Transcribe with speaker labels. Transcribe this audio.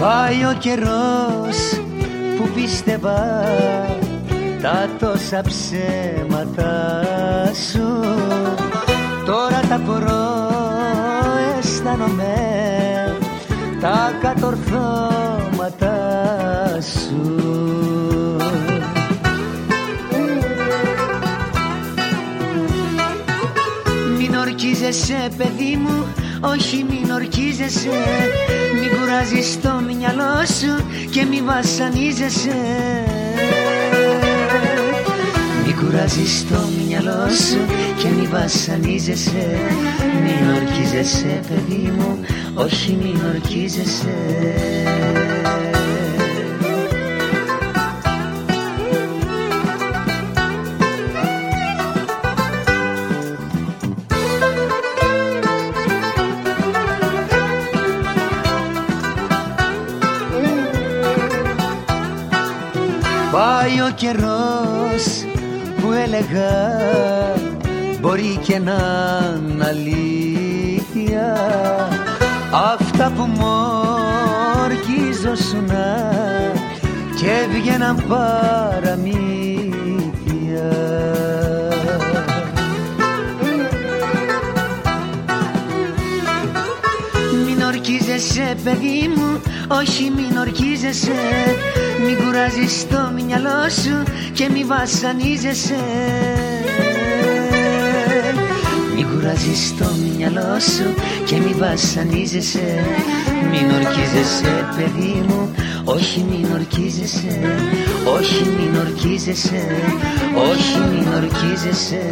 Speaker 1: Πάει ο καιρός που πίστευα τα τόσα ψέματα σου. Τώρα τα μπορώ αισθάνομαι τα κατορθώματα σου. Μην ορκίζεσαι παιδί μου όχι μην ορκίζεσαι Μην κουράζεις το μυαλό σου και μη βασανίζεσαι. Μην κουράζεις το μυαλό σου και μη βασανίζεσαι. Μην ορκίζεσαι παιδί μου, όχι μην ορκίζεσαι Πάει ο καιρός που έλεγα μπορεί και να είναι αλήθεια. Αυτά που μορκίζωσουνα και έβγαιναν παραμύθια ορκίζεσαι παιδί μου, όχι μην ορκίζεσαι. Μην κουράζεις το μυαλό σου και μη βασανίζεσαι. Μην κουράζεις το μυαλό σου και μη βασανίζεσαι. Μην ορκίζεσαι παιδί μου, όχι μην ορκίζεσαι. Όχι μην ορκίζεσαι, όχι μην ορκίζεσαι